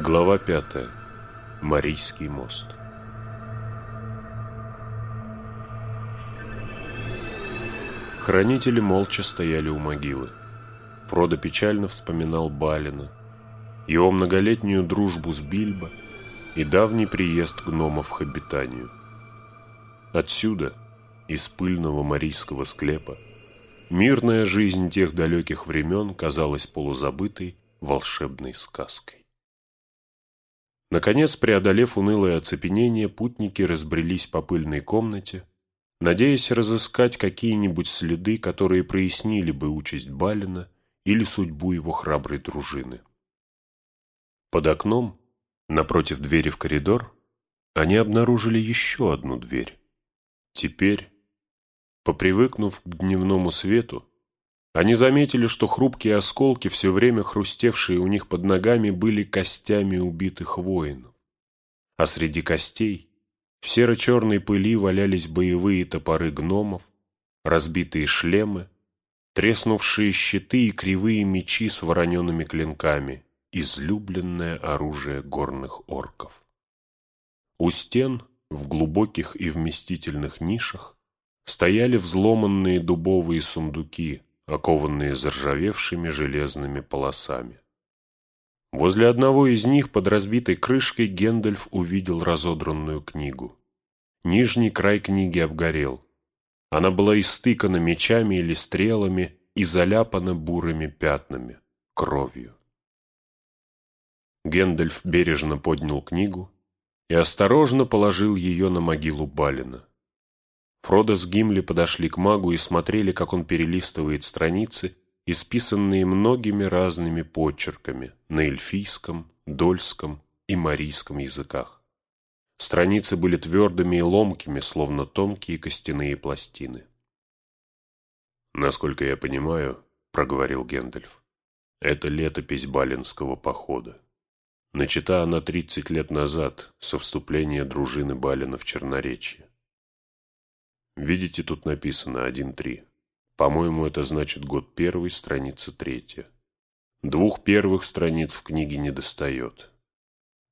Глава пятая. Марийский мост. Хранители молча стояли у могилы. Фродо печально вспоминал Балина, его многолетнюю дружбу с Бильбо и давний приезд гномов к обитанию. Отсюда, из пыльного марийского склепа, мирная жизнь тех далеких времен казалась полузабытой волшебной сказкой. Наконец, преодолев унылое оцепенение, путники разбрелись по пыльной комнате, надеясь разыскать какие-нибудь следы, которые прояснили бы участь Балина или судьбу его храброй дружины. Под окном, напротив двери в коридор, они обнаружили еще одну дверь. Теперь, попривыкнув к дневному свету, они заметили, что хрупкие осколки, все время хрустевшие у них под ногами, были костями убитых воинов. А среди костей в серо-черной пыли валялись боевые топоры гномов, разбитые шлемы, треснувшие щиты и кривые мечи с вороненными клинками, излюбленное оружие горных орков. У стен, в глубоких и вместительных нишах, стояли взломанные дубовые сундуки, окованные заржавевшими железными полосами. Возле одного из них под разбитой крышкой Гендальф увидел разодранную книгу. Нижний край книги обгорел. Она была истыкана мечами или стрелами и заляпана бурыми пятнами, кровью. Гендальф бережно поднял книгу и осторожно положил ее на могилу Балина. Фродо с Гимли подошли к магу и смотрели, как он перелистывает страницы, исписанные многими разными почерками на эльфийском, дольском и марийском языках. Страницы были твердыми и ломкими, словно тонкие костяные пластины. «Насколько я понимаю, — проговорил Гендальф, — это летопись Балинского похода. Начата она тридцать лет назад, со вступления дружины Балина в Черноречье. Видите, тут написано 1.3. По-моему, это значит год первый, страница третья. Двух первых страниц в книге не достает.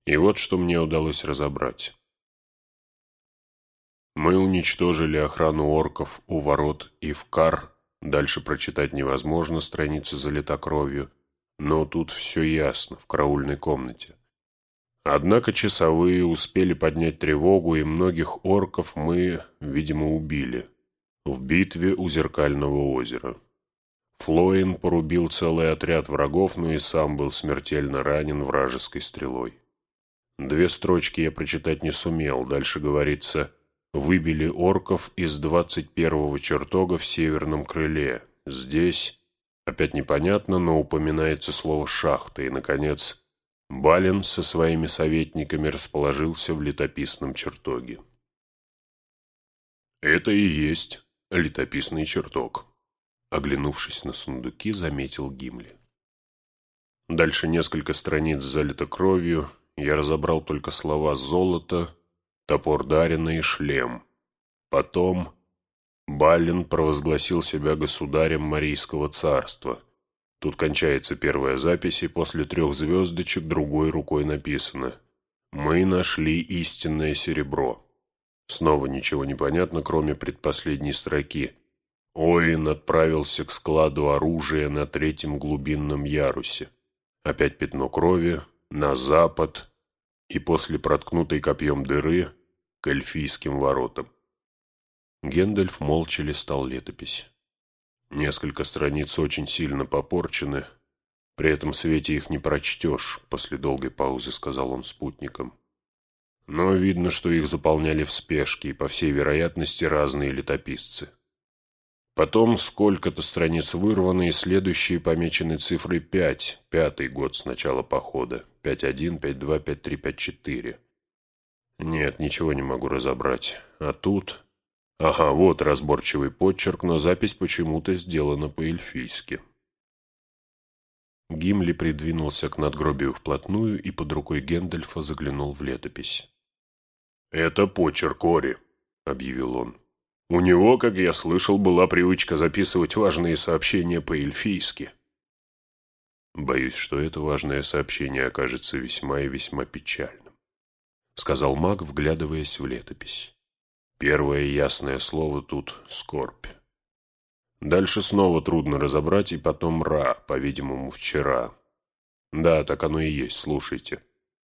И вот что мне удалось разобрать. Мы уничтожили охрану орков у ворот и в Кар. Дальше прочитать невозможно, страница залита кровью. Но тут все ясно, в караульной комнате. Однако часовые успели поднять тревогу, и многих орков мы, видимо, убили. В битве у Зеркального озера. Флоин порубил целый отряд врагов, но и сам был смертельно ранен вражеской стрелой. Две строчки я прочитать не сумел, дальше говорится «Выбили орков из двадцать первого чертога в северном крыле. Здесь...» Опять непонятно, но упоминается слово «шахта» и, наконец, Балин со своими советниками расположился в летописном чертоге. «Это и есть летописный чертог», — оглянувшись на сундуки, заметил Гимли. Дальше несколько страниц залито кровью, я разобрал только слова «золото», «топор Дарина» и «шлем». Потом Балин провозгласил себя государем Марийского царства. Тут кончается первая запись, и после трех звездочек другой рукой написано «Мы нашли истинное серебро». Снова ничего не понятно, кроме предпоследней строки. Оин отправился к складу оружия на третьем глубинном ярусе. Опять пятно крови, на запад, и после проткнутой копьем дыры к эльфийским воротам. Гендальф молча листал летопись. Несколько страниц очень сильно попорчены. При этом свете их не прочтешь, после долгой паузы сказал он спутникам. Но видно, что их заполняли в спешке и, по всей вероятности, разные летописцы. Потом сколько-то страниц вырваны, и следующие помечены цифрой пять, пятый год с начала похода, пять один, пять два, пять три, пять четыре. Нет, ничего не могу разобрать. А тут... Ага, вот разборчивый подчерк, но запись почему-то сделана по-эльфийски. Гимли придвинулся к надгробию вплотную и под рукой Гендальфа заглянул в летопись. «Это почерк Ори», — объявил он. «У него, как я слышал, была привычка записывать важные сообщения по-эльфийски». Боюсь, что это важное сообщение окажется весьма и весьма печальным, сказал маг, вглядываясь в летопись. Первое ясное слово тут — скорбь. Дальше снова трудно разобрать, и потом «ра», по-видимому, вчера. Да, так оно и есть, слушайте.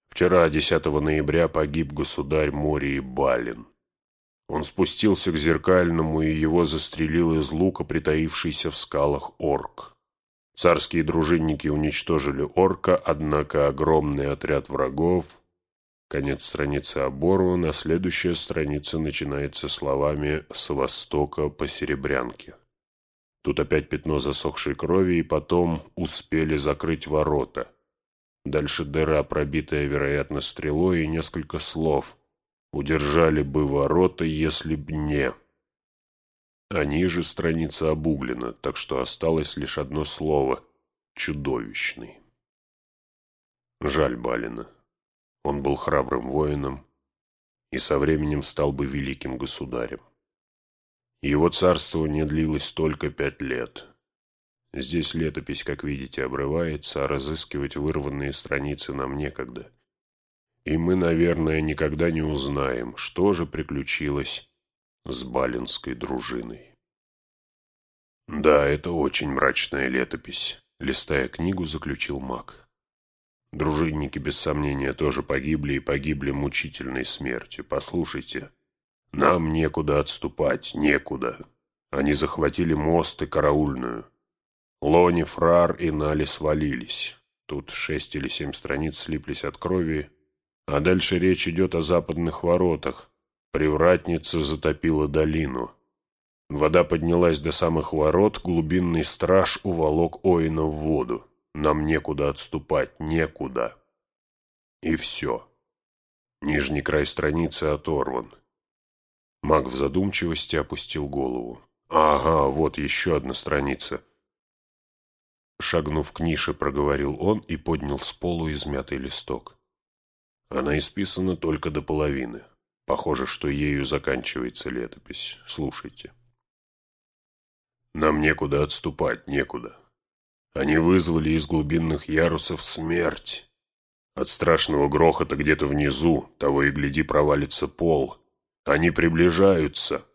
Вчера, 10 ноября, погиб государь Мории Балин. Он спустился к Зеркальному, и его застрелил из лука притаившийся в скалах орк. Царские дружинники уничтожили орка, однако огромный отряд врагов... Конец страницы оборван, а следующая страница начинается словами «с востока по Серебрянке». Тут опять пятно засохшей крови, и потом успели закрыть ворота. Дальше дыра, пробитая, вероятно, стрелой, и несколько слов. Удержали бы ворота, если б не... А ниже страница обуглена, так что осталось лишь одно слово — чудовищный. Жаль Балина. Он был храбрым воином и со временем стал бы великим государем. Его царствование длилось только пять лет. Здесь летопись, как видите, обрывается, а разыскивать вырванные страницы нам некогда. И мы, наверное, никогда не узнаем, что же приключилось с балинской дружиной. Да, это очень мрачная летопись, листая книгу, заключил маг. Дружинники, без сомнения, тоже погибли и погибли мучительной смертью. Послушайте, нам некуда отступать, некуда. Они захватили мост и караульную. Лони, Фрар и Нали свалились. Тут шесть или семь страниц слиплись от крови, а дальше речь идет о западных воротах. Привратница затопила долину. Вода поднялась до самых ворот, глубинный страж уволок Оина в воду. Нам некуда отступать, некуда. И все. Нижний край страницы оторван. Маг в задумчивости опустил голову. «Ага, вот еще одна страница». Шагнув к нише, проговорил он и поднял с полу измятый листок. Она исписана только до половины. Похоже, что ею заканчивается летопись. Слушайте. Нам некуда отступать, некуда. Они вызвали из глубинных ярусов смерть. От страшного грохота где-то внизу, того и гляди, провалится пол. Они приближаются.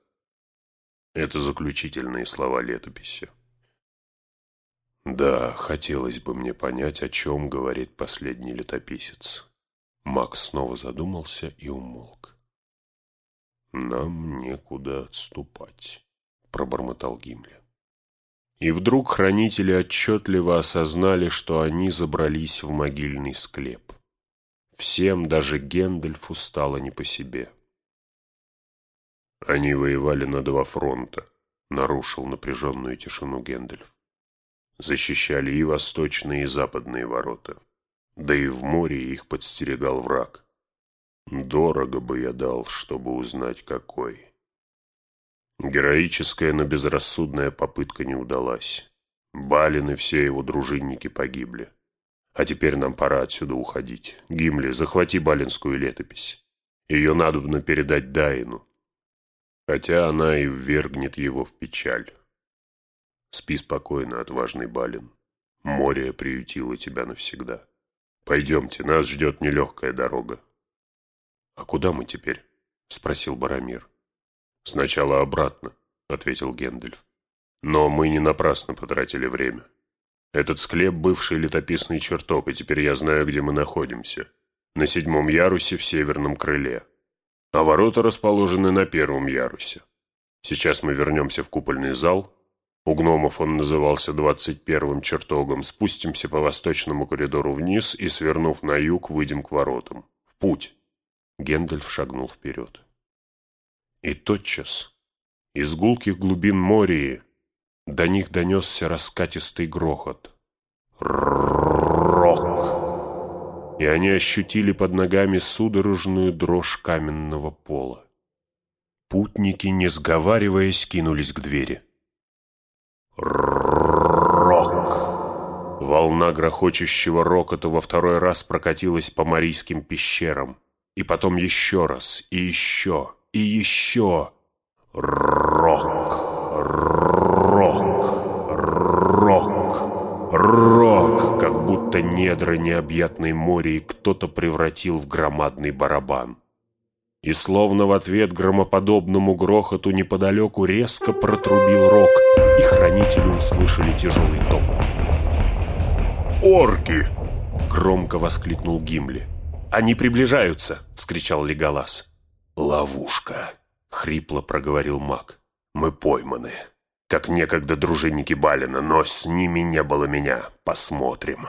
Это заключительные слова летописи. Да, хотелось бы мне понять, о чем говорит последний летописец. Макс снова задумался и умолк. «Нам некуда отступать», — пробормотал Гимли. И вдруг хранители отчетливо осознали, что они забрались в могильный склеп. Всем, даже Гендальфу, стало не по себе. Они воевали на два фронта, нарушил напряженную тишину Гендальф. Защищали и восточные, и западные ворота. Да и в море их подстерегал враг. Дорого бы я дал, чтобы узнать, какой. Героическая, но безрассудная попытка не удалась. Балин и все его дружинники погибли. А теперь нам пора отсюда уходить. Гимли, захвати балинскую летопись. Ее надобно передать Дайну. Хотя она и ввергнет его в печаль. Спи спокойно, отважный Балин. Море приютило тебя навсегда. Пойдемте, нас ждет нелегкая дорога. — А куда мы теперь? — спросил Барамир. — Сначала обратно, — ответил Гендальф. Но мы не напрасно потратили время. Этот склеп — бывший летописный чертог, и теперь я знаю, где мы находимся. На седьмом ярусе в северном крыле. А ворота расположены на первом ярусе. Сейчас мы вернемся в купольный зал, у гномов он назывался двадцать первым чертогом. Спустимся по восточному коридору вниз и, свернув на юг, выйдем к воротам. В путь!» Гендальф шагнул вперед. И тотчас из гулких глубин Мории до них донесся раскатистый грохот. Рок! И они ощутили под ногами судорожную дрожь каменного пола. Путники, не сговариваясь, кинулись к двери. Рок! Волна грохочущего рокота во второй раз прокатилась по Марийским пещерам. И потом еще раз, и еще, и еще. Рок! Рок! Рок! Рок! Как будто недра необъятной моря и кто-то превратил в громадный барабан. И словно в ответ громоподобному грохоту неподалеку резко протрубил рог, и хранители услышали тяжелый топот. «Орки!» — громко воскликнул Гимли. «Они приближаются!» — вскричал Леголас. «Ловушка!» — хрипло проговорил маг. «Мы пойманы, как некогда дружинники Балина, но с ними не было меня. Посмотрим».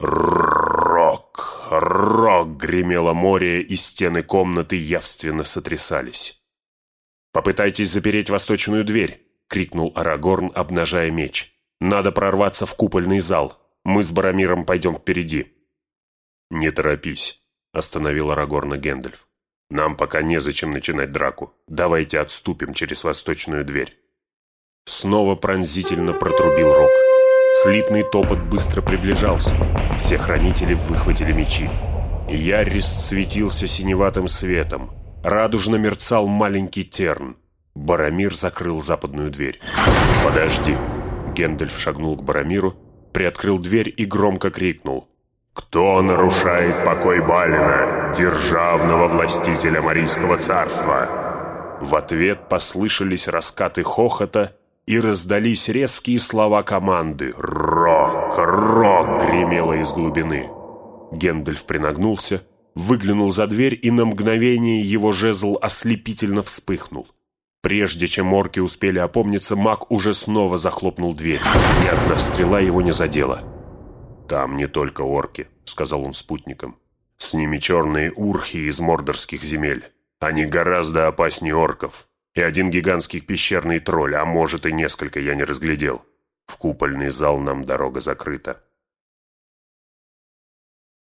«Рок! Рок!» — гремело море, и стены комнаты явственно сотрясались. «Попытайтесь запереть восточную дверь!» — крикнул Арагорн, обнажая меч. «Надо прорваться в купольный зал. Мы с Барамиром пойдем впереди». «Не торопись», — остановил Арагорна Гэндальф. Нам пока незачем начинать драку. Давайте отступим через восточную дверь. Снова пронзительно протрубил рог. Слитный топот быстро приближался. Все хранители выхватили мечи. Яррис светился синеватым светом. Радужно мерцал маленький терн. Барамир закрыл западную дверь. «Подожди!» Гендальф шагнул к Барамиру, приоткрыл дверь и громко крикнул. «Кто нарушает покой Балина, державного властителя Марийского царства?» В ответ послышались раскаты хохота и раздались резкие слова команды «Рок! Рок!» гремело из глубины. Гендальф принагнулся, выглянул за дверь, и на мгновение его жезл ослепительно вспыхнул. Прежде чем орки успели опомниться, маг уже снова захлопнул дверь. Ни одна стрела его не задела. «Там не только орки», — сказал он спутникам. «С ними черные урхи из мордорских земель. Они гораздо опаснее орков. И один гигантский пещерный тролль, а может и несколько, я не разглядел. В купольный зал нам дорога закрыта».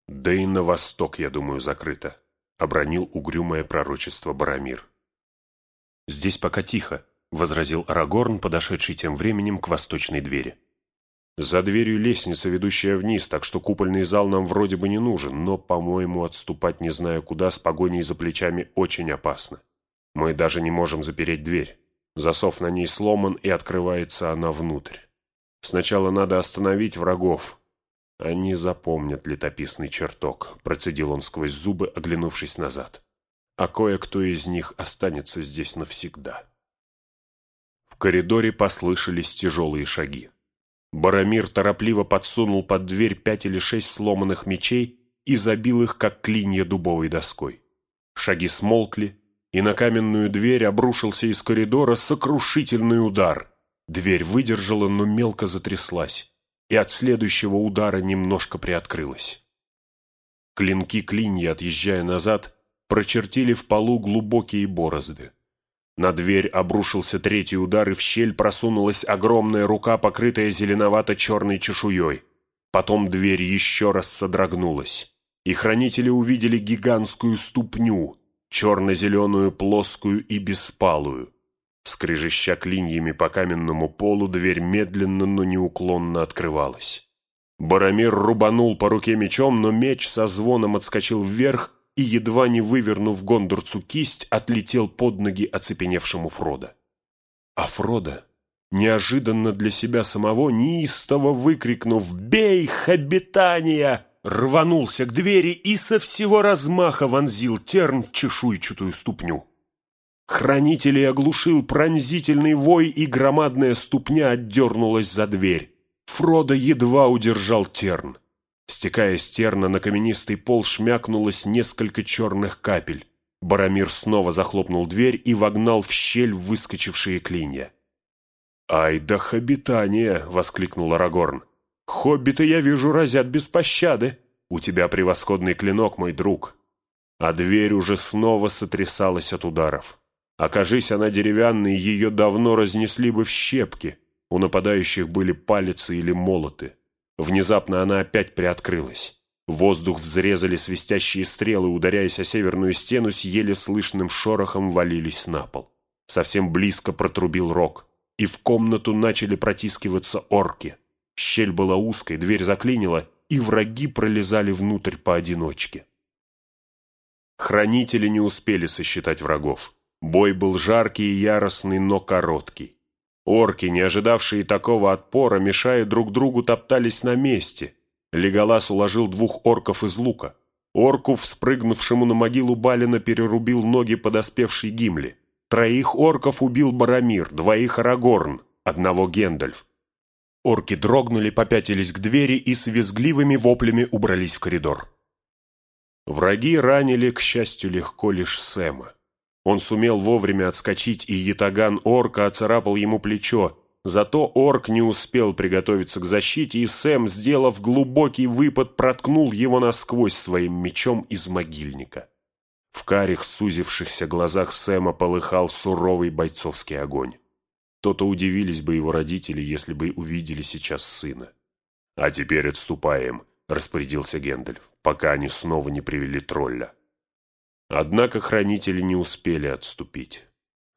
«Да и на восток, я думаю, закрыто», — обронил угрюмое пророчество Барамир. «Здесь пока тихо», — возразил Арагорн, подошедший тем временем к восточной двери. За дверью лестница, ведущая вниз, так что купольный зал нам вроде бы не нужен, но, по-моему, отступать не знаю куда с погоней за плечами очень опасно. Мы даже не можем запереть дверь. Засов на ней сломан, и открывается она внутрь. Сначала надо остановить врагов. Они запомнят летописный чертог, процедил он сквозь зубы, оглянувшись назад. А кое-кто из них останется здесь навсегда. В коридоре послышались тяжелые шаги. Барамир торопливо подсунул под дверь пять или шесть сломанных мечей и забил их, как клинья дубовой доской. Шаги смолкли, и на каменную дверь обрушился из коридора сокрушительный удар. Дверь выдержала, но мелко затряслась, и от следующего удара немножко приоткрылась. Клинки клинья, отъезжая назад, прочертили в полу глубокие борозды. На дверь обрушился третий удар, и в щель просунулась огромная рука, покрытая зеленовато-черной чешуей. Потом дверь еще раз содрогнулась, и хранители увидели гигантскую ступню, черно-зеленую, плоскую и беспалую. Скрежеща клиньями по каменному полу, дверь медленно, но неуклонно открывалась. Барамир рубанул по руке мечом, но меч со звоном отскочил вверх и, едва не вывернув Гондурцу кисть, отлетел под ноги оцепеневшему Фрода. А Фрода, неожиданно для себя самого, неистово выкрикнув «Бей, хобитания!», рванулся к двери и со всего размаха вонзил терн в чешуйчатую ступню. Хранителей оглушил пронзительный вой, и громадная ступня отдернулась за дверь. Фродо едва удержал терн. Стекая с на каменистый пол, шмякнулось несколько черных капель. Барамир снова захлопнул дверь и вогнал в щель выскочившие клинья. «Ай да хоббитание!» — воскликнул Арагорн. «Хоббиты, я вижу, разят без пощады. У тебя превосходный клинок, мой друг». А дверь уже снова сотрясалась от ударов. Окажись она деревянной, ее давно разнесли бы в щепки. У нападающих были палицы или молоты. Внезапно она опять приоткрылась. Воздух взрезали свистящие стрелы, ударяясь о северную стену, с еле слышным шорохом валились на пол. Совсем близко протрубил рог, и в комнату начали протискиваться орки. Щель была узкой, дверь заклинила, и враги пролезали внутрь поодиночке. Хранители не успели сосчитать врагов. Бой был жаркий и яростный, но короткий. Орки, не ожидавшие такого отпора, мешая друг другу, топтались на месте. Леголас уложил двух орков из лука. Орку, вспрыгнувшему на могилу Балина, перерубил ноги подоспевший Гимли. Троих орков убил Барамир, двоих Арагорн, одного Гендальф. Орки дрогнули, попятились к двери и с визгливыми воплями убрались в коридор. Враги ранили, к счастью, легко лишь Сэма. Он сумел вовремя отскочить, и ятаган орка оцарапал ему плечо. Зато орк не успел приготовиться к защите, и Сэм, сделав глубокий выпад, проткнул его насквозь своим мечом из могильника. В карих сузившихся глазах Сэма полыхал суровый бойцовский огонь. То-то удивились бы его родители, если бы увидели сейчас сына. «А теперь отступаем», — распорядился Гендальф, пока они снова не привели тролля. Однако хранители не успели отступить.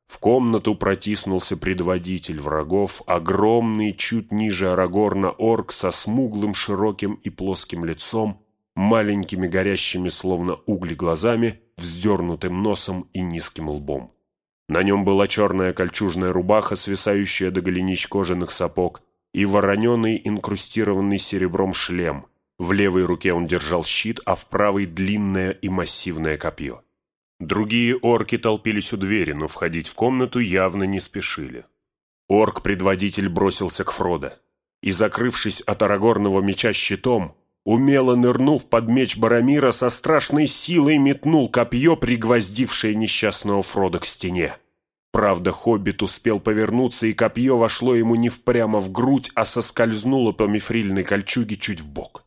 В комнату протиснулся предводитель врагов, огромный, чуть ниже Арагорна орк со смуглым, широким и плоским лицом, маленькими горящими словно угли глазами, вздернутым носом и низким лбом. На нем была черная кольчужная рубаха, свисающая до голенищ кожаных сапог, и вороненый, инкрустированный серебром шлем. В левой руке он держал щит, а в правой — длинное и массивное копье. Другие орки толпились у двери, но входить в комнату явно не спешили. Орк-предводитель бросился к Фродо и, закрывшись от арагорного меча щитом, умело нырнув под меч Барамира, со страшной силой метнул копье, пригвоздившее несчастного Фрода к стене. Правда, хоббит успел повернуться, и копье вошло ему не впрямо в грудь, а соскользнуло по мифрильной кольчуге чуть в бок.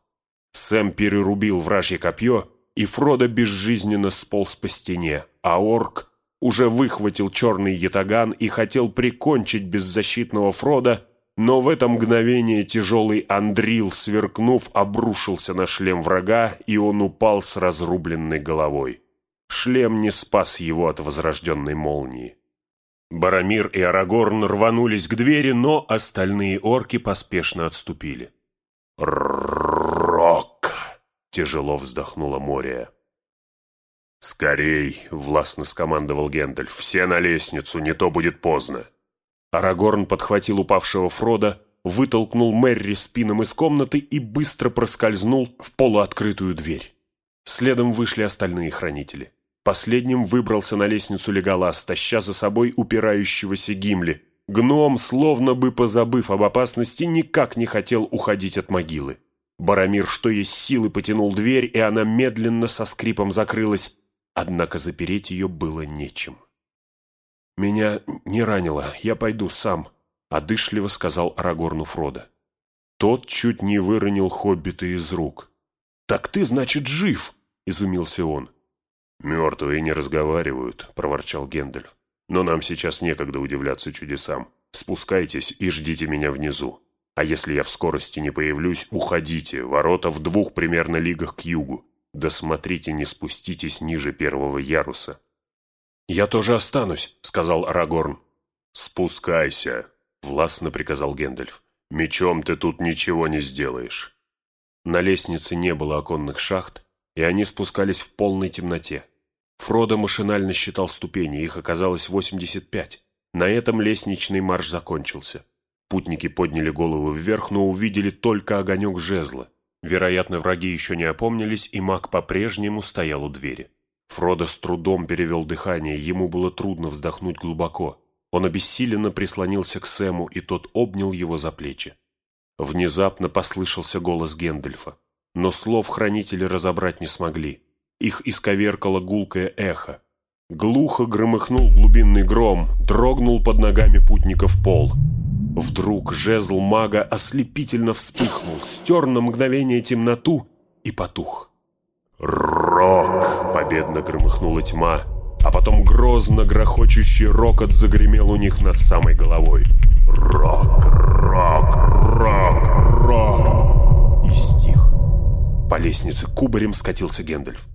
Сэм перерубил вражье копье, и Фродо безжизненно сполз по стене, а орк уже выхватил черный ятаган и хотел прикончить беззащитного Фрода, но в это мгновение тяжелый андрил, сверкнув, обрушился на шлем врага, и он упал с разрубленной головой. Шлем не спас его от возрожденной молнии. Барамир и Арагорн рванулись к двери, но остальные орки поспешно отступили. «Рок!» — тяжело вздохнула Мория. «Скорей!» — властно скомандовал Гендальф. «Все на лестницу, не то будет поздно!» Арагорн подхватил упавшего Фрода, вытолкнул Мерри спином из комнаты и быстро проскользнул в полуоткрытую дверь. Следом вышли остальные хранители. Последним выбрался на лестницу Леголас, таща за собой упирающегося Гимли. Гном, словно бы позабыв об опасности, никак не хотел уходить от могилы. Барамир, что есть силы, потянул дверь, и она медленно со скрипом закрылась, однако запереть ее было нечем. «Меня не ранило, я пойду сам», — одышливо сказал Арагорну Фродо. Тот чуть не выронил хоббита из рук. «Так ты, значит, жив!» — изумился он. «Мертвые не разговаривают», — проворчал Гендальф. «Но нам сейчас некогда удивляться чудесам. Спускайтесь и ждите меня внизу. А если я в скорости не появлюсь, уходите, ворота в двух примерно лигах к югу. Да смотрите, не спуститесь ниже первого яруса. «Я тоже останусь», — сказал Арагорн. «Спускайся», — властно приказал Гендальф. «Мечом ты тут ничего не сделаешь». На лестнице не было оконных шахт, и они спускались в полной темноте. Фродо машинально считал ступени, их оказалось 85. На этом лестничный марш закончился. Путники подняли голову вверх, но увидели только огонек жезла. Вероятно, враги еще не опомнились, и маг по-прежнему стоял у двери. Фродо с трудом перевел дыхание, ему было трудно вздохнуть глубоко. Он обессиленно прислонился к Сэму, и тот обнял его за плечи. Внезапно послышался голос Гендельфа, но слов хранители разобрать не смогли. Их исковеркало гулкое эхо. Глухо громыхнул глубинный гром, дрогнул под ногами путников пол. Вдруг жезл мага ослепительно вспыхнул, стер на мгновение темноту и потух. «Рок!» — победно громыхнула тьма, а потом грозно грохочущий рокот загремел у них над самой головой. «Рок! Рок! Рок! Рок!» И стих. По лестнице кубарем скатился Гэндальф.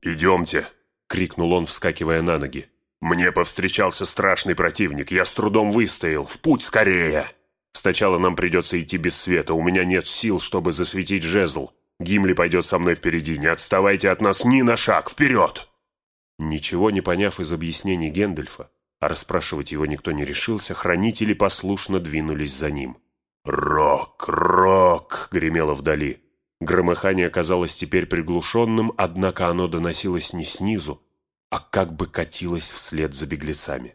«Идемте!» — крикнул он, вскакивая на ноги. Мне повстречался страшный противник, я с трудом выстоял. В путь скорее! Сначала нам придется идти без света, у меня нет сил, чтобы засветить жезл. Гимли пойдет со мной впереди, не отставайте от нас ни на шаг, вперед!» Ничего не поняв из объяснений Гендельфа, а расспрашивать его никто не решился, хранители послушно двинулись за ним. «Рок, рок!» — гремело вдали. Громыхание казалось теперь приглушенным, однако оно доносилось не снизу, а как бы катилось вслед за беглецами.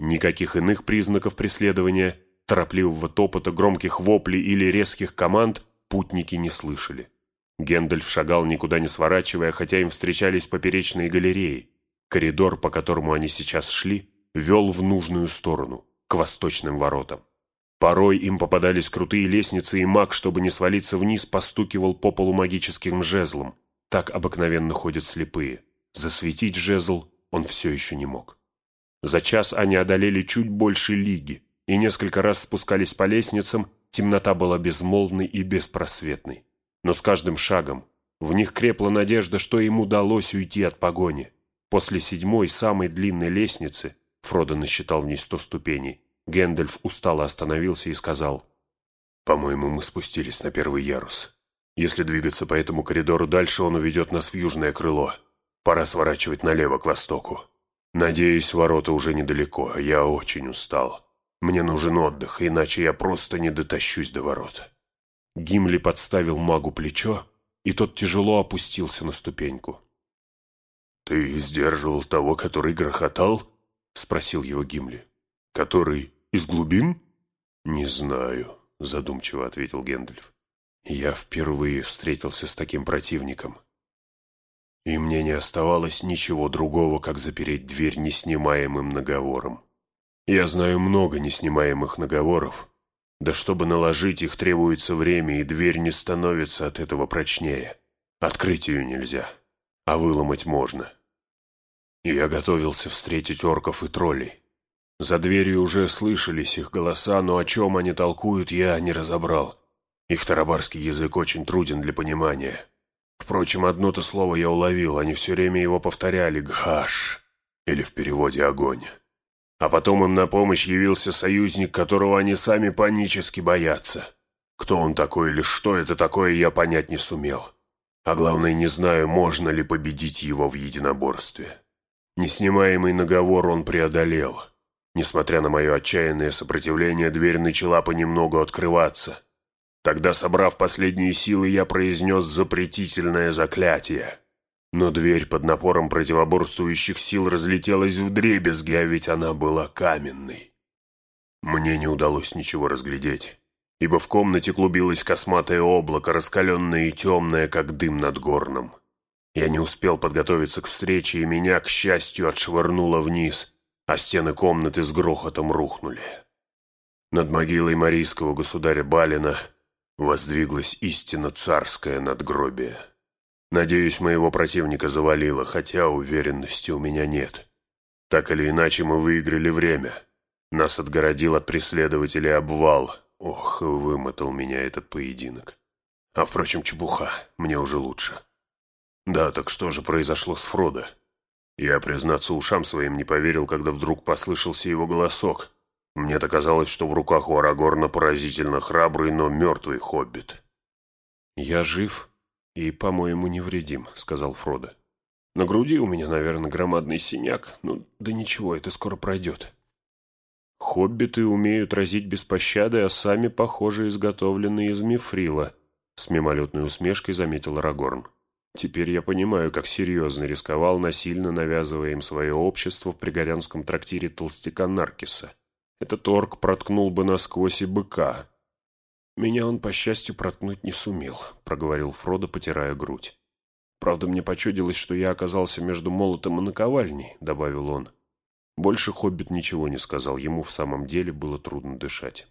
Никаких иных признаков преследования, торопливого топота, громких воплей или резких команд путники не слышали. Гендальф шагал, никуда не сворачивая, хотя им встречались поперечные галереи. Коридор, по которому они сейчас шли, вел в нужную сторону, к восточным воротам. Порой им попадались крутые лестницы, и маг, чтобы не свалиться вниз, постукивал по полу магическим жезлом. Так обыкновенно ходят слепые. Засветить жезл он все еще не мог. За час они одолели чуть больше лиги, и несколько раз спускались по лестницам, темнота была безмолвной и беспросветной. Но с каждым шагом в них крепла надежда, что им удалось уйти от погони. После седьмой, самой длинной лестницы, Фродо насчитал в ней сто ступеней, Гэндальф устало остановился и сказал, «По-моему, мы спустились на первый ярус. Если двигаться по этому коридору дальше, он уведет нас в южное крыло. Пора сворачивать налево к востоку. Надеюсь, ворота уже недалеко, я очень устал. Мне нужен отдых, иначе я просто не дотащусь до ворот». Гимли подставил магу плечо, и тот тяжело опустился на ступеньку. «Ты сдерживал того, который грохотал?» — спросил его Гимли. «Который из глубин?» «Не знаю», — задумчиво ответил Гэндальф. «Я впервые встретился с таким противником. И мне не оставалось ничего другого, как запереть дверь неснимаемым наговором. Я знаю много неснимаемых наговоров, да чтобы наложить их требуется время, и дверь не становится от этого прочнее. Открыть ее нельзя, а выломать можно. Я готовился встретить орков и троллей. За дверью уже слышались их голоса, но о чем они толкуют, я не разобрал. Их тарабарский язык очень труден для понимания. Впрочем, одно-то слово я уловил, они все время его повторяли «гхаш» или в переводе «огонь». А потом им на помощь явился союзник, которого они сами панически боятся. Кто он такой или что это такое, я понять не сумел. А главное, не знаю, можно ли победить его в единоборстве. Неснимаемый наговор он преодолел. Несмотря на мое отчаянное сопротивление, дверь начала понемногу открываться. Тогда, собрав последние силы, я произнес запретительное заклятие. Но дверь под напором противоборствующих сил разлетелась в дребезги, а ведь она была каменной. Мне не удалось ничего разглядеть, ибо в комнате клубилось косматое облако, раскаленное и темное, как дым над горном. Я не успел подготовиться к встрече, и меня, к счастью, отшвырнуло вниз, а стены комнаты с грохотом рухнули. Над могилой марийского государя Балина воздвиглась истинно царское надгробие. Надеюсь, моего противника завалило, хотя уверенности у меня нет. Так или иначе, мы выиграли время. Нас отгородил от преследователей обвал. Ох, вымотал меня этот поединок. А, впрочем, чепуха, мне уже лучше. Да, так что же произошло с Фродо? Я, признаться, ушам своим не поверил, когда вдруг послышался его голосок. Мне-то что в руках у Арагорна поразительно храбрый, но мертвый хоббит. «Я жив и, по-моему, невредим», — сказал Фродо. «На груди у меня, наверное, громадный синяк. Ну, да ничего, это скоро пройдет». «Хоббиты умеют разить без пощады, а сами, похоже, изготовлены из мифрила», — с мимолетной усмешкой заметил Арагорн. Теперь я понимаю, как серьезно рисковал, насильно навязывая им свое общество в пригорянском трактире толстяка Наркиса. Этот орк проткнул бы насквозь и быка. Меня он, по счастью, проткнуть не сумел, — проговорил Фродо, потирая грудь. Правда, мне почудилось, что я оказался между молотом и наковальней, — добавил он. Больше Хоббит ничего не сказал, ему в самом деле было трудно дышать.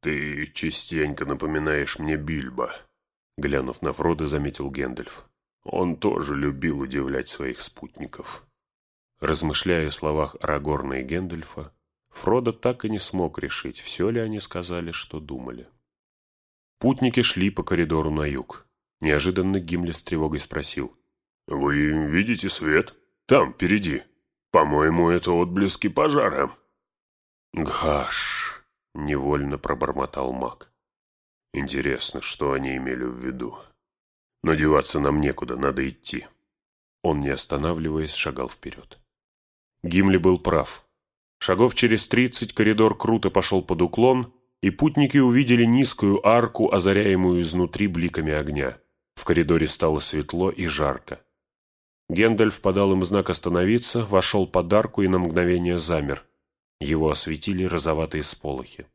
«Ты частенько напоминаешь мне Бильбо», Глянув на Фрода, заметил Гэндальф. Он тоже любил удивлять своих спутников. Размышляя о словах Арагорна и Гэндальфа, Фродо так и не смог решить, все ли они сказали, что думали. Путники шли по коридору на юг. Неожиданно Гимли с тревогой спросил. «Вы видите свет? Там, впереди. По-моему, это отблески пожара». «Гаш!» — невольно пробормотал маг. Интересно, что они имели в виду. Но деваться нам некуда, надо идти. Он, не останавливаясь, шагал вперед. Гимли был прав. Шагов через тридцать коридор круто пошел под уклон, и путники увидели низкую арку, озаряемую изнутри бликами огня. В коридоре стало светло и жарко. Гендальф подал им знак остановиться, вошел под арку и на мгновение замер. Его осветили розоватые сполохи.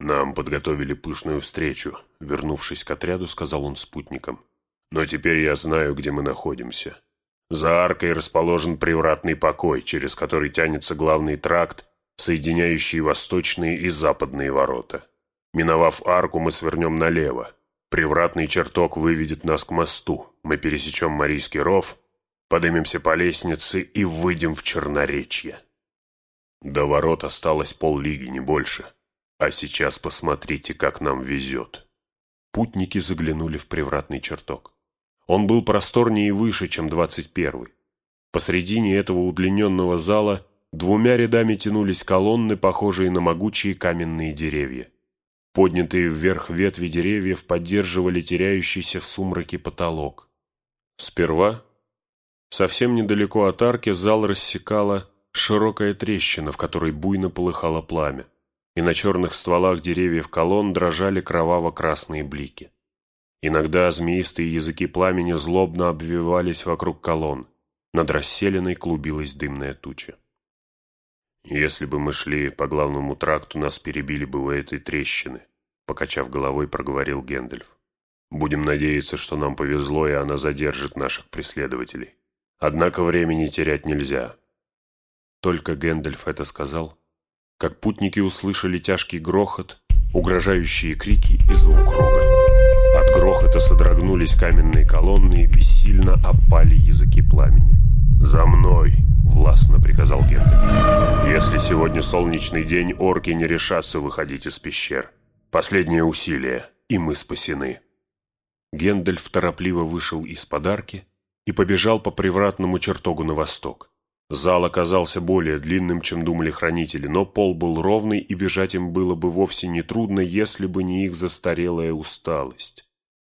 «Нам подготовили пышную встречу», — вернувшись к отряду, сказал он спутникам. «Но теперь я знаю, где мы находимся. За аркой расположен привратный покой, через который тянется главный тракт, соединяющий восточные и западные ворота. Миновав арку, мы свернем налево. Привратный чертог выведет нас к мосту. Мы пересечем Марийский ров, поднимемся по лестнице и выйдем в Черноречье. До ворот осталось поллиги, не больше. А сейчас посмотрите, как нам везет. Путники заглянули в привратный чертог. Он был просторнее и выше, чем двадцать первый. Посредине этого удлиненного зала двумя рядами тянулись колонны, похожие на могучие каменные деревья. Поднятые вверх ветви деревьев поддерживали теряющийся в сумраке потолок. Сперва, совсем недалеко от арки, зал рассекала широкая трещина, в которой буйно полыхало пламя, и на черных стволах деревьев колонн дрожали кроваво-красные блики. Иногда змеистые языки пламени злобно обвивались вокруг колонн, над расселенной клубилась дымная туча. «Если бы мы шли по главному тракту, нас перебили бы у этой трещины», — покачав головой, проговорил Гэндальф. «Будем надеяться, что нам повезло, и она задержит наших преследователей. Однако времени терять нельзя». Только Гэндальф это сказал, как путники услышали тяжкий грохот, угрожающие крики и звук рога. От грохота содрогнулись каменные колонны и бессильно опали языки пламени. «За мной!» властно приказал Гендальф. «Если сегодня солнечный день, орки не решатся выходить из пещер. Последнее усилие, и мы спасены». Гендальф торопливо вышел из подарки и побежал по привратному чертогу на восток. Зал оказался более длинным, чем думали хранители, но пол был ровный, и бежать им было бы вовсе не трудно, если бы не их застарелая усталость.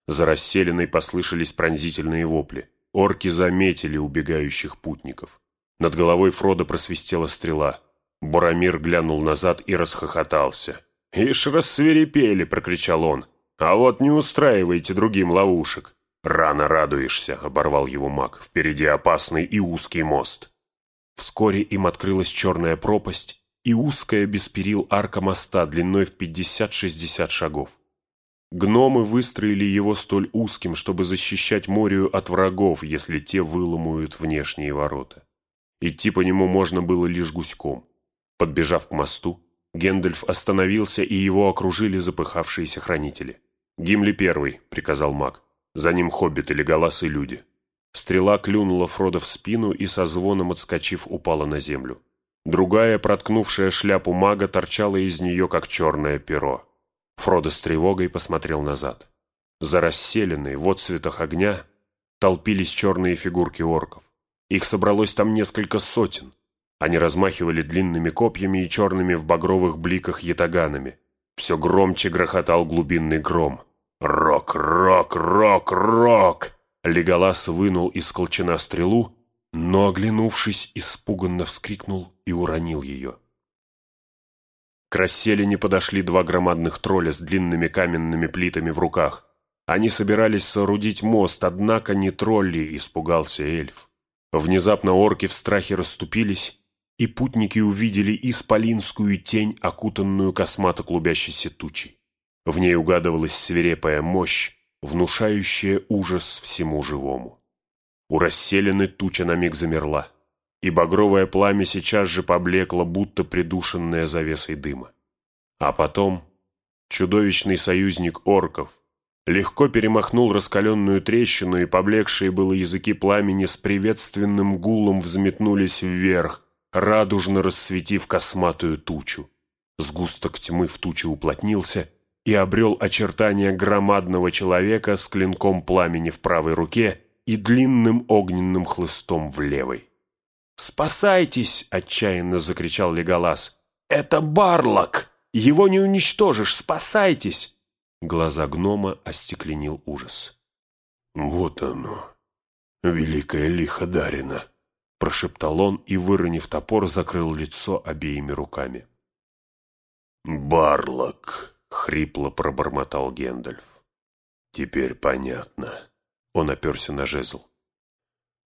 За расселенной послышались пронзительные вопли. Орки заметили убегающих путников. Над головой Фрода просвистела стрела. Боромир глянул назад и расхохотался. «Ишь, рассверепели!» — прокричал он. «А вот не устраивайте другим ловушек!» «Рано радуешься!» — оборвал его маг. «Впереди опасный и узкий мост!» Вскоре им открылась черная пропасть и узкая без перил арка моста длиной в пятьдесят-шестьдесят шагов. Гномы выстроили его столь узким, чтобы защищать морю от врагов, если те выломают внешние ворота. Идти по нему можно было лишь гуськом. Подбежав к мосту, Гендальф остановился, и его окружили запыхавшиеся хранители. «Гимли первый», — приказал маг. «За ним хоббиты, леголасы и люди». Стрела клюнула Фрода в спину и со звоном отскочив упала на землю. Другая, проткнувшая шляпу мага, торчала из нее, как черное перо. Фродо с тревогой посмотрел назад. За расселенной в отцветах огня толпились черные фигурки орков. Их собралось там несколько сотен. Они размахивали длинными копьями и черными в багровых бликах ятаганами. Все громче грохотал глубинный гром. «Рок, рок, рок, рок!» Леголас вынул из колчана стрелу, но, оглянувшись, испуганно вскрикнул и уронил ее. К расселине подошли два громадных тролля с длинными каменными плитами в руках. Они собирались соорудить мост, однако не тролли, испугался эльф. Внезапно орки в страхе расступились, и путники увидели исполинскую тень, окутанную космато клубящейся тучей. В ней угадывалась свирепая мощь, внушающая ужас всему живому. У расселены туча на миг замерла, и багровое пламя сейчас же поблекло, будто придушенное завесой дыма. А потом чудовищный союзник орков, легко перемахнул раскаленную трещину, и поблекшие было языки пламени с приветственным гулом взметнулись вверх, радужно рассветив косматую тучу. Сгусток тьмы в туче уплотнился и обрел очертания громадного человека с клинком пламени в правой руке и длинным огненным хлыстом в левой. «Спасайтесь!» — отчаянно закричал Леголас. «Это Барлок! Его не уничтожишь! Спасайтесь!» Глаза гнома остекленил ужас. «Вот оно, великая лиха Дарина!» прошептал он и, выронив топор, закрыл лицо обеими руками. «Барлок!» — хрипло пробормотал Гендальф. «Теперь понятно». Он оперся на жезл.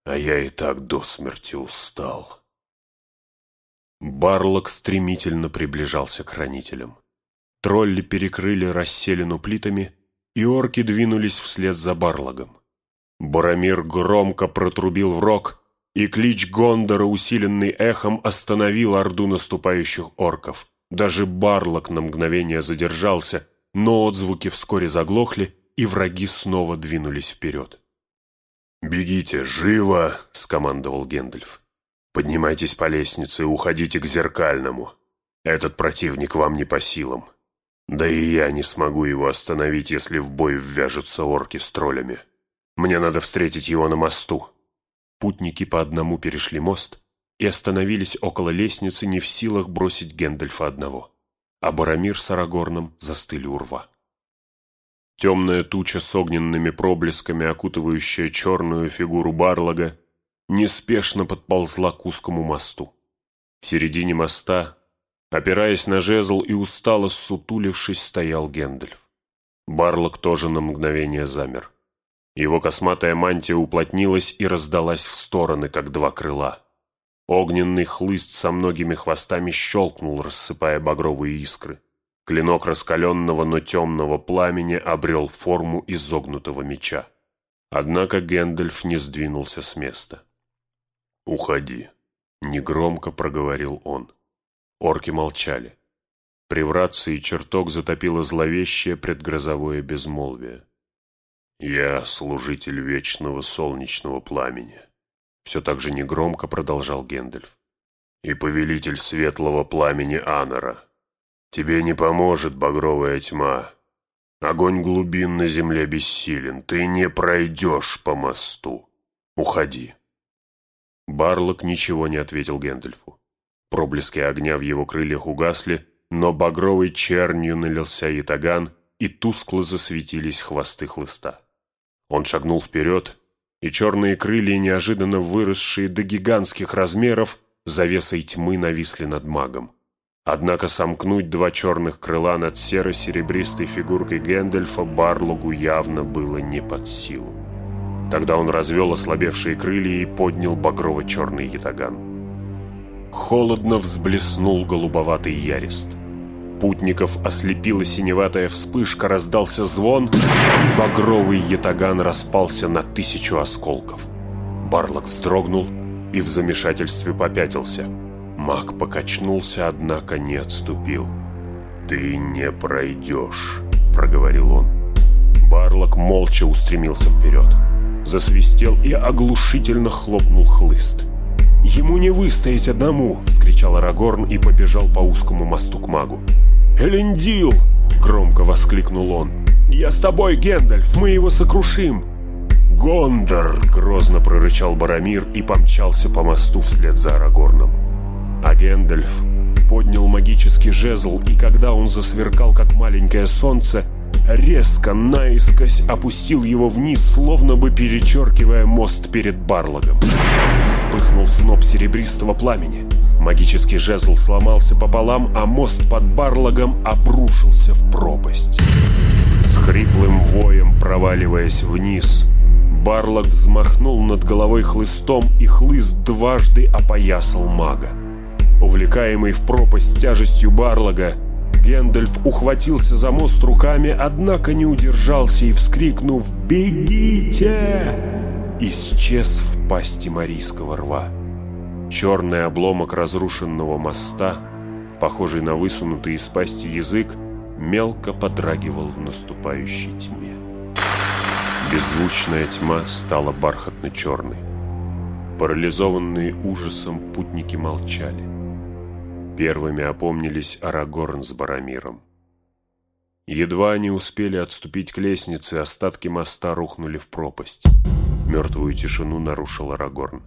«А я и так до смерти устал». Барлок стремительно приближался к хранителям. Тролли перекрыли расселину плитами, и орки двинулись вслед за Барлогом. Боромир громко протрубил в рог, и клич Гондора, усиленный эхом, остановил орду наступающих орков. Даже Барлок на мгновение задержался, но отзвуки вскоре заглохли, и враги снова двинулись вперед. «Бегите, живо!» — скомандовал Гендальф. «Поднимайтесь по лестнице и уходите к зеркальному. Этот противник вам не по силам. Да и я не смогу его остановить, если в бой ввяжутся орки с троллями. Мне надо встретить его на мосту». Путники по одному перешли мост и остановились около лестницы, не в силах бросить Гендальфа одного. А Барамир с Арагорном застыли у рва. Темная туча с огненными проблесками, окутывающая черную фигуру Барлога, неспешно подползла к узкому мосту. В середине моста, опираясь на жезл и устало ссутулившись, стоял Гендальф. Барлог тоже на мгновение замер. Его косматая мантия уплотнилась и раздалась в стороны, как два крыла. Огненный хлыст со многими хвостами щелкнул, рассыпая багровые искры. Клинок раскаленного, но темного пламени обрел форму изогнутого меча. Однако Гэндальф не сдвинулся с места. «Уходи», — негромко проговорил он. Орки молчали. Привратцы и чертог затопило зловещее предгрозовое безмолвие. «Я служитель вечного солнечного пламени», — все так же негромко продолжал Гендальф. «И повелитель светлого пламени Анора. Тебе не поможет багровая тьма. Огонь глубин на земле бессилен. Ты не пройдешь по мосту. Уходи». Барлок ничего не ответил Гендальфу. Проблески огня в его крыльях угасли, но багровой чернью налился ятаган, и тускло засветились хвосты хлыста. Он шагнул вперед, и черные крылья, неожиданно выросшие до гигантских размеров, завесой тьмы нависли над магом. Однако сомкнуть два черных крыла над серо-серебристой фигуркой Гэндальфа Барлогу явно было не под силу. Тогда он развел ослабевшие крылья и поднял багрово-черный ятаган. Холодно взблеснул голубоватый ярист — Путников ослепила синеватая вспышка, раздался звон, и багровый ятаган распался на тысячу осколков. Барлок вздрогнул и в замешательстве попятился. Маг покачнулся, однако не отступил. «Ты не пройдешь», — проговорил он. Барлок молча устремился вперед. Засвистел и оглушительно хлопнул хлыст. «Ему не выстоять одному!» — вскричал Арагорн и побежал по узкому мосту к магу. «Элендил!» — громко воскликнул он. «Я с тобой, Гендальф, мы его сокрушим!» «Гондор!» — грозно прорычал Барамир и помчался по мосту вслед за Арагорном. А Гендальф поднял магический жезл, и когда он засверкал, как маленькое солнце, резко, наискось опустил его вниз, словно бы перечеркивая мост перед Барлогом. Вспыхнул сноп серебристого пламени. Магический жезл сломался пополам, а мост под Барлогом обрушился в пропасть. С хриплым воем проваливаясь вниз, Барлог взмахнул над головой хлыстом, и хлыст дважды опоясал мага. Увлекаемый в пропасть тяжестью Барлога, Гэндальф ухватился за мост руками, однако не удержался и, вскрикнув «Бегите!», исчез в пасти Марийского рва. Черный обломок разрушенного моста, похожий на высунутый из пасти язык, мелко подрагивал в наступающей тьме. Беззвучная тьма стала бархатно-черной. Парализованные ужасом путники молчали. Первыми опомнились Арагорн с Барамиром. Едва они успели отступить к лестнице, остатки моста рухнули в пропасть. Мертвую тишину нарушил Арагорн.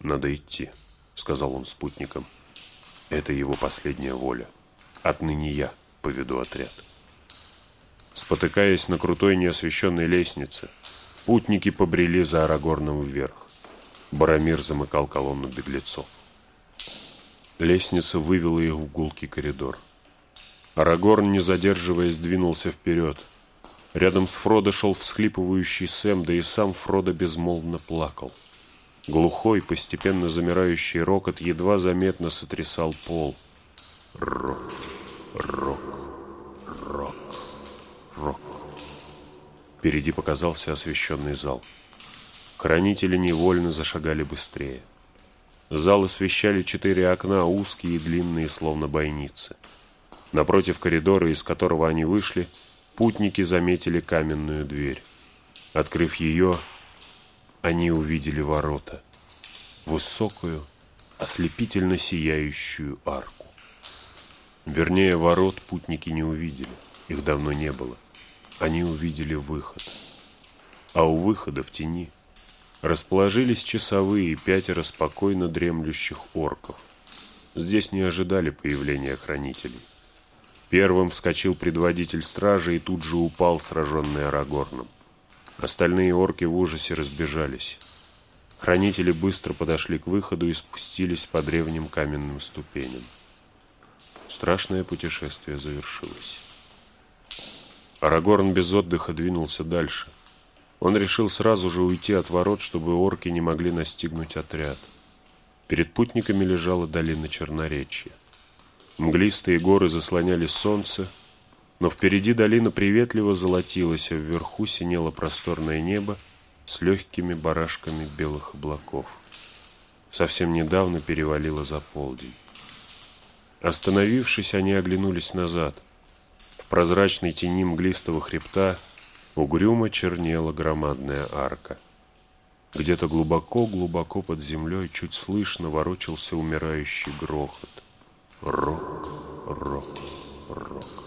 «Надо идти», — сказал он спутникам. «Это его последняя воля. Отныне я поведу отряд». Спотыкаясь на крутой неосвещенной лестнице, путники побрели за Арагорном вверх. Барамир замыкал колонну беглецов. Лестница вывела их в гулкий коридор. Арагорн, не задерживаясь, двинулся вперед. Рядом с Фродо шел всхлипывающий Сэм, да и сам Фродо безмолвно плакал. Глухой, постепенно замирающий рокот едва заметно сотрясал пол. Рок, рок, рок, рок. Впереди показался освещенный зал. Хранители невольно зашагали быстрее. Зал освещали четыре окна, узкие и длинные, словно бойницы. Напротив коридора, из которого они вышли, путники заметили каменную дверь. Открыв ее, они увидели ворота. Высокую, ослепительно сияющую арку. Вернее, ворот путники не увидели, их давно не было. Они увидели выход. А у выхода в тени – Расположились часовые и пятеро спокойно дремлющих орков. Здесь не ожидали появления хранителей. Первым вскочил предводитель стражи и тут же упал, сраженный Арагорном. Остальные орки в ужасе разбежались. Хранители быстро подошли к выходу и спустились по древним каменным ступеням. Страшное путешествие завершилось. Арагорн без отдыха двинулся дальше. Он решил сразу же уйти от ворот, чтобы орки не могли настигнуть отряд. Перед путниками лежала долина Черноречья. Мглистые горы заслоняли солнце, но впереди долина приветливо золотилась, а вверху синело просторное небо с легкими барашками белых облаков. Совсем недавно перевалило за полдень. Остановившись, они оглянулись назад. В прозрачной тени мглистого хребта Угрюмо чернела громадная арка. Где-то глубоко-глубоко под землей чуть слышно ворочался умирающий грохот. Рок, рок, рок.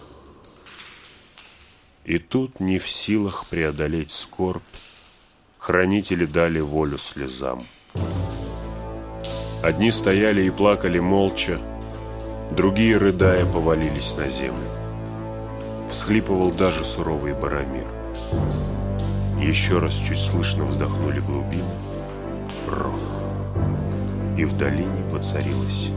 И тут не в силах преодолеть скорбь, хранители дали волю слезам. Одни стояли и плакали молча, другие, рыдая, повалились на землю. Всхлипывал даже суровый Барамир. Еще раз чуть слышно вздохнули глубины. Рох. И в долине воцарилась.